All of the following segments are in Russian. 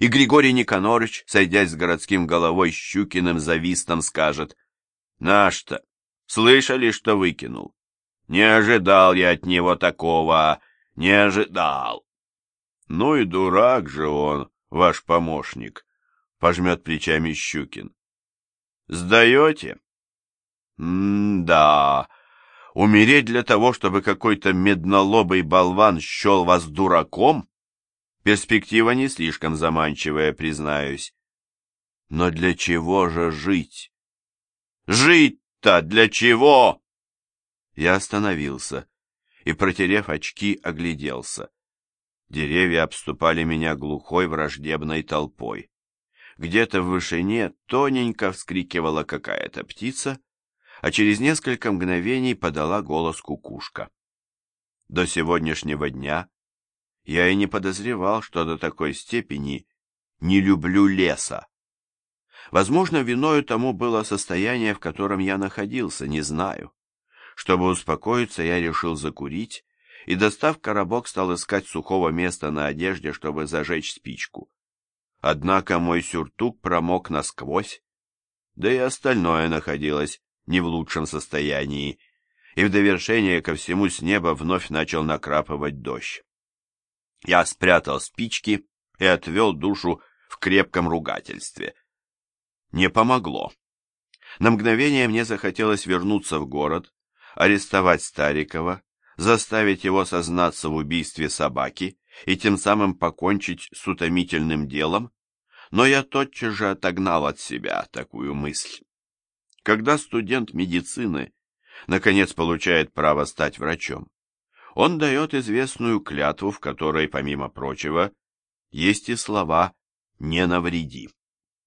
И Григорий Никонорыч, сойдясь с городским головой Щукиным завистом, скажет, «Наш-то, слышали, что выкинул? Не ожидал я от него такого, не ожидал». Ну и дурак же он, ваш помощник, пожмет плечами Щукин. Сдаете? М-да, умереть для того, чтобы какой-то меднолобый болван счел вас дураком? Перспектива не слишком заманчивая, признаюсь. Но для чего же жить? Жить-то для чего? Я остановился и, протерев очки, огляделся. Деревья обступали меня глухой враждебной толпой. Где-то в вышине тоненько вскрикивала какая-то птица, а через несколько мгновений подала голос кукушка. До сегодняшнего дня я и не подозревал, что до такой степени не люблю леса. Возможно, виною тому было состояние, в котором я находился, не знаю. Чтобы успокоиться, я решил закурить и, достав коробок, стал искать сухого места на одежде, чтобы зажечь спичку. Однако мой сюртук промок насквозь, да и остальное находилось не в лучшем состоянии, и в довершение ко всему с неба вновь начал накрапывать дождь. Я спрятал спички и отвел душу в крепком ругательстве. Не помогло. На мгновение мне захотелось вернуться в город, арестовать Старикова, заставить его сознаться в убийстве собаки и тем самым покончить с утомительным делом, но я тотчас же отогнал от себя такую мысль. Когда студент медицины наконец получает право стать врачом, он дает известную клятву, в которой, помимо прочего, есть и слова «не навреди».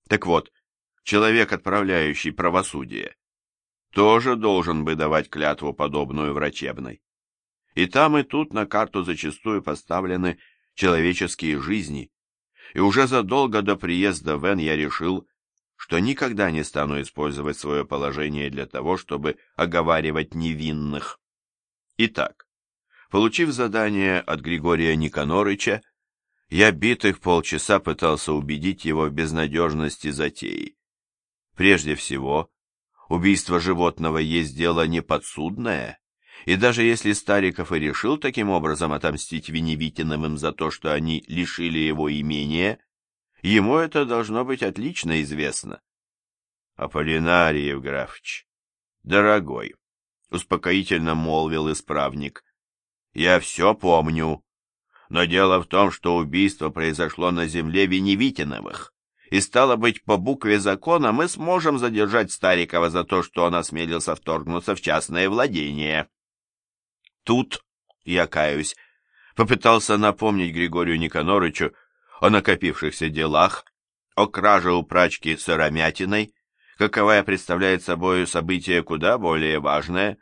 Так вот, человек, отправляющий правосудие, тоже должен бы давать клятву, подобную врачебной. И там, и тут на карту зачастую поставлены человеческие жизни. И уже задолго до приезда в Н я решил, что никогда не стану использовать свое положение для того, чтобы оговаривать невинных. Итак, получив задание от Григория Никонорыча, я битых полчаса пытался убедить его в безнадежности затеи. Прежде всего, убийство животного есть дело неподсудное, и даже если Стариков и решил таким образом отомстить Веневитиновым за то, что они лишили его имения, ему это должно быть отлично известно. Аполлинарий Евграфович, дорогой, успокоительно молвил исправник, я все помню, но дело в том, что убийство произошло на земле Веневитиновых, и стало быть, по букве закона мы сможем задержать Старикова за то, что он осмелился вторгнуться в частное владение. Тут, я каюсь, попытался напомнить Григорию Никонорычу о накопившихся делах, о краже у прачки сыромятиной, каковая представляет собой событие куда более важное.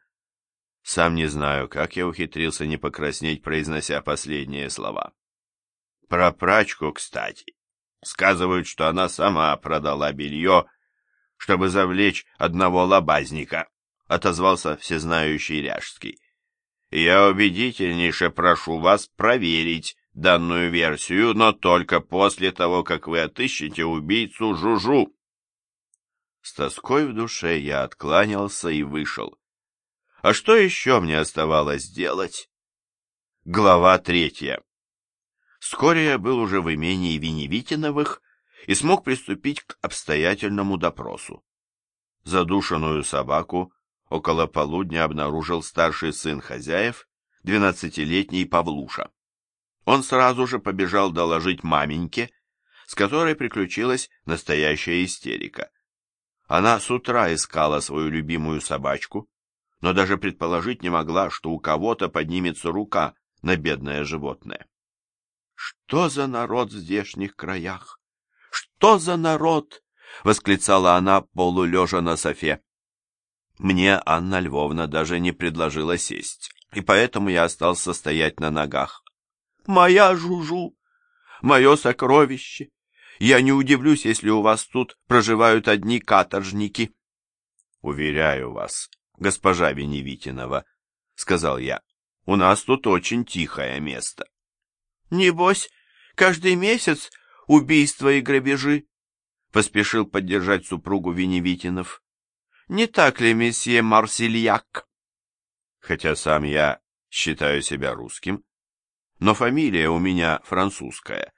Сам не знаю, как я ухитрился не покраснеть, произнося последние слова. Про прачку, кстати. Сказывают, что она сама продала белье, чтобы завлечь одного лобазника, отозвался всезнающий Ряжский. Я убедительнейше прошу вас проверить данную версию, но только после того, как вы отыщете убийцу Жужу. С тоской в душе я откланялся и вышел. А что еще мне оставалось делать? Глава третья. Вскоре я был уже в имении Веневитиновых и смог приступить к обстоятельному допросу. Задушенную собаку около полудня обнаружил старший сын хозяев, двенадцатилетний Павлуша. Он сразу же побежал доложить маменьке, с которой приключилась настоящая истерика. Она с утра искала свою любимую собачку, но даже предположить не могла, что у кого-то поднимется рука на бедное животное. «Что за народ в здешних краях? Что за народ?» — восклицала она, полулежа на софе. Мне Анна Львовна даже не предложила сесть, и поэтому я остался стоять на ногах. «Моя Жужу! Мое сокровище! Я не удивлюсь, если у вас тут проживают одни каторжники». «Уверяю вас, госпожа Веневитинова», — сказал я, — «у нас тут очень тихое место». «Небось, каждый месяц убийства и грабежи? Поспешил поддержать супругу Веневитинов. Не так ли, месье Марсельяк? Хотя сам я считаю себя русским, но фамилия у меня французская,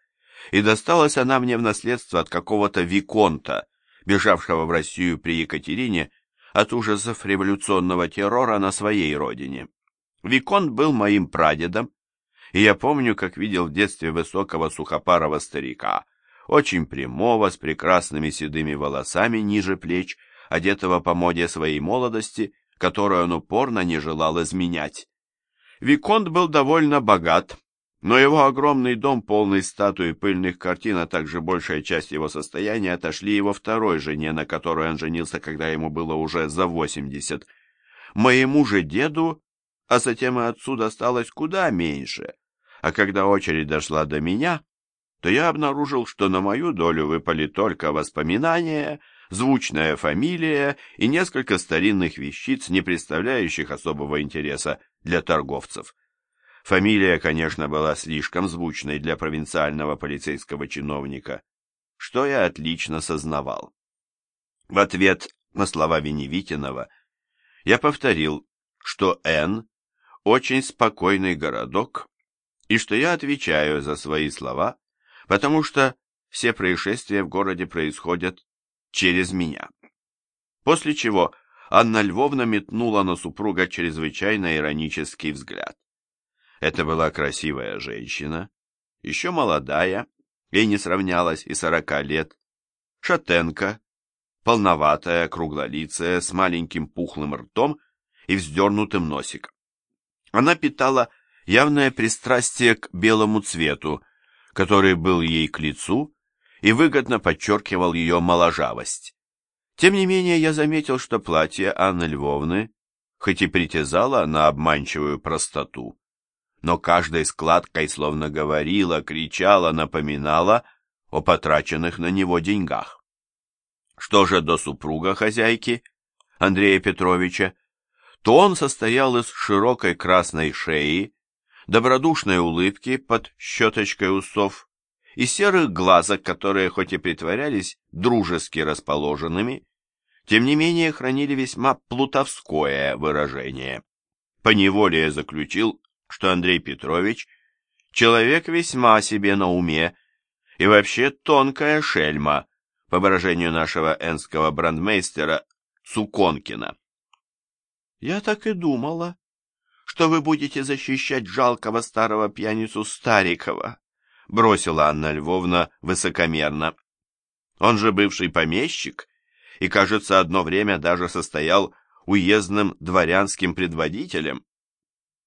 и досталась она мне в наследство от какого-то виконта, бежавшего в Россию при Екатерине от ужасов революционного террора на своей родине. Виконт был моим прадедом, и я помню, как видел в детстве высокого сухопарого старика, очень прямого, с прекрасными седыми волосами ниже плеч, одетого по моде своей молодости, которую он упорно не желал изменять. Виконт был довольно богат, но его огромный дом, полный статуй и пыльных картин, а также большая часть его состояния отошли его второй жене, на которой он женился, когда ему было уже за восемьдесят. Моему же деду, а затем и отцу досталось куда меньше, а когда очередь дошла до меня, то я обнаружил, что на мою долю выпали только воспоминания, звучная фамилия и несколько старинных вещиц, не представляющих особого интереса для торговцев. Фамилия, конечно, была слишком звучной для провинциального полицейского чиновника, что я отлично сознавал. В ответ на слова Веневитинова я повторил, что Н – очень спокойный городок, и что я отвечаю за свои слова, потому что все происшествия в городе происходят через меня. После чего Анна Львовна метнула на супруга чрезвычайно иронический взгляд. Это была красивая женщина, еще молодая, ей не сравнялось и сорока лет, шатенка, полноватая, круглолицая, с маленьким пухлым ртом и вздернутым носиком. Она питала явное пристрастие к белому цвету, который был ей к лицу и выгодно подчеркивал ее моложавость. Тем не менее, я заметил, что платье Анны Львовны, хоть и притязало на обманчивую простоту, но каждой складкой словно говорила, кричала, напоминала о потраченных на него деньгах. Что же до супруга хозяйки, Андрея Петровича, то он состоял из широкой красной шеи, добродушной улыбки под щеточкой усов и серых глазок, которые хоть и притворялись дружески расположенными, тем не менее хранили весьма плутовское выражение. Поневоле я заключил, что Андрей Петрович человек весьма себе на уме и вообще тонкая шельма, по выражению нашего энского брандмейстера Суконкина. «Я так и думала, что вы будете защищать жалкого старого пьяницу Старикова», бросила Анна Львовна высокомерно. «Он же бывший помещик и, кажется, одно время даже состоял уездным дворянским предводителем.